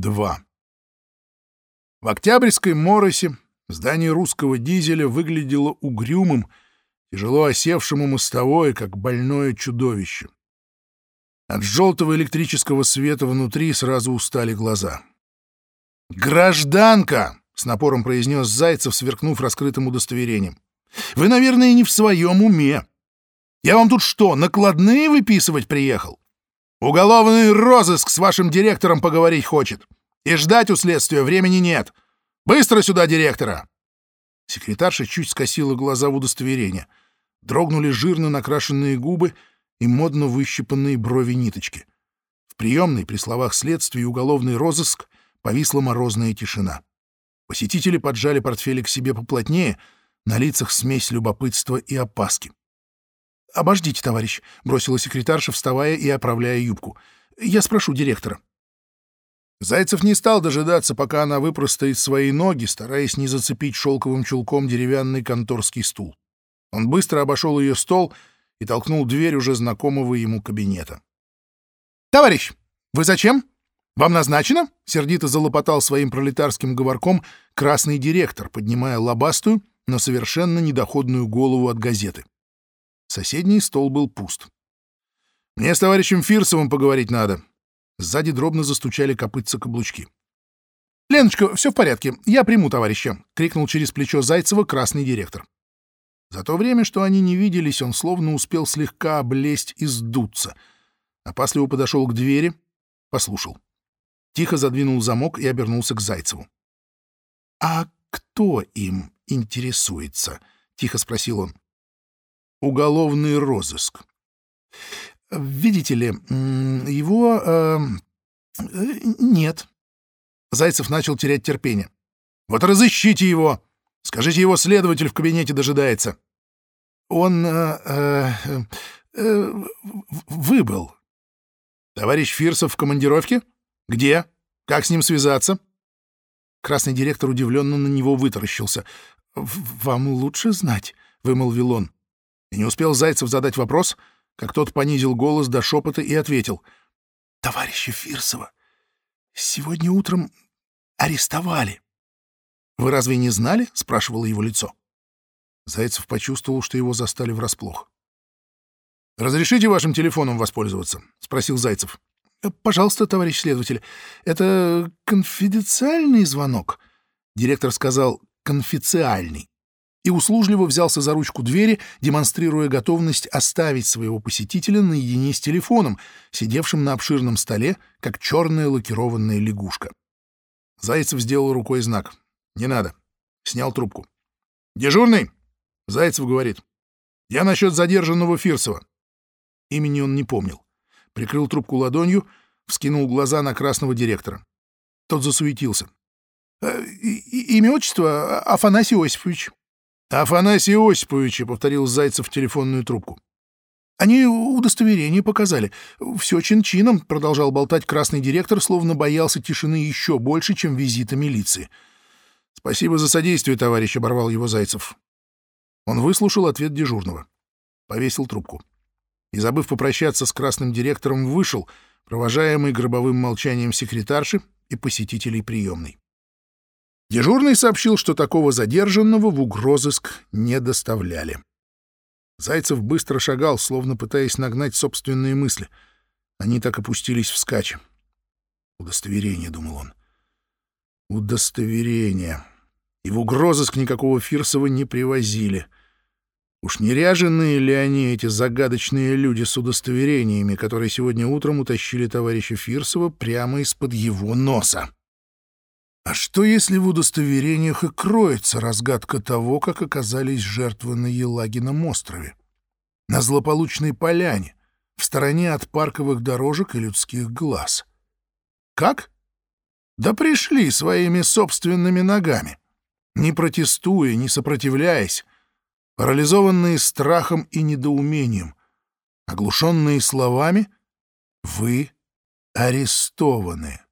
2. В Октябрьской Моросе здание русского дизеля выглядело угрюмым, тяжело осевшим у мостовой, как больное чудовище. От желтого электрического света внутри сразу устали глаза. «Гражданка!» — с напором произнес Зайцев, сверкнув раскрытым удостоверением. «Вы, наверное, не в своем уме. Я вам тут что, накладные выписывать приехал? Уголовный розыск с вашим директором поговорить хочет. И ждать у следствия времени нет. Быстро сюда директора!» Секретарша чуть скосила глаза в удостоверение. Дрогнули жирно накрашенные губы и модно выщипанные брови ниточки. В приемной при словах следствия и уголовный розыск повисла морозная тишина. Посетители поджали портфели к себе поплотнее, на лицах смесь любопытства и опаски. «Обождите, товарищ», — бросила секретарша, вставая и оправляя юбку. «Я спрошу директора». Зайцев не стал дожидаться, пока она выпростает свои ноги, стараясь не зацепить шелковым чулком деревянный конторский стул. Он быстро обошел ее стол и толкнул дверь уже знакомого ему кабинета. «Товарищ, вы зачем? Вам назначено?» — сердито залопотал своим пролетарским говорком красный директор, поднимая лобастую, но совершенно недоходную голову от газеты. Соседний стол был пуст. «Мне с товарищем Фирсовым поговорить надо». Сзади дробно застучали копытца каблучки. «Леночка, все в порядке, я приму товарища», — крикнул через плечо Зайцева красный директор. За то время, что они не виделись, он словно успел слегка облезть и сдуться. Опасливо подошел к двери, послушал. Тихо задвинул замок и обернулся к Зайцеву. «А кто им интересуется?» — тихо спросил он уголовный розыск. Видите ли, его... Э, нет. Зайцев начал терять терпение. Вот разыщите его. Скажите, его следователь в кабинете дожидается. Он э, э, э, выбыл. Товарищ Фирсов в командировке? Где? Как с ним связаться? Красный директор удивленно на него вытаращился. «Вам лучше знать», — вымолвил он. И не успел Зайцев задать вопрос, как тот понизил голос до шепота и ответил. «Товарища Фирсова сегодня утром арестовали». «Вы разве не знали?» — спрашивало его лицо. Зайцев почувствовал, что его застали врасплох. «Разрешите вашим телефоном воспользоваться?» — спросил Зайцев. «Пожалуйста, товарищ следователь. Это конфиденциальный звонок?» Директор сказал «конфициальный» и услужливо взялся за ручку двери, демонстрируя готовность оставить своего посетителя наедине с телефоном, сидевшим на обширном столе, как черная лакированная лягушка. Зайцев сделал рукой знак. «Не надо». Снял трубку. «Дежурный?» Зайцев говорит. «Я насчет задержанного Фирсова». Имени он не помнил. Прикрыл трубку ладонью, вскинул глаза на красного директора. Тот засуетился. «Э, «Имя, отчество Афанасий Осипович». «Афанасий Осипович», — повторил Зайцев в телефонную трубку. «Они удостоверение показали. Все чин-чином», — продолжал болтать красный директор, словно боялся тишины еще больше, чем визита милиции. «Спасибо за содействие, товарищ», — оборвал его Зайцев. Он выслушал ответ дежурного. Повесил трубку. И, забыв попрощаться с красным директором, вышел, провожаемый гробовым молчанием секретарши и посетителей приемной. Дежурный сообщил, что такого задержанного в угрозыск не доставляли. Зайцев быстро шагал, словно пытаясь нагнать собственные мысли. Они так опустились вскачь. «Удостоверение», — думал он. «Удостоверение». И в угрозыск никакого Фирсова не привозили. Уж не ряженые ли они, эти загадочные люди с удостоверениями, которые сегодня утром утащили товарища Фирсова прямо из-под его носа? А что, если в удостоверениях и кроется разгадка того, как оказались жертвы на Елагином острове? На злополучной поляне, в стороне от парковых дорожек и людских глаз. Как? Да пришли своими собственными ногами, не протестуя, не сопротивляясь, парализованные страхом и недоумением, оглушенные словами «Вы арестованы».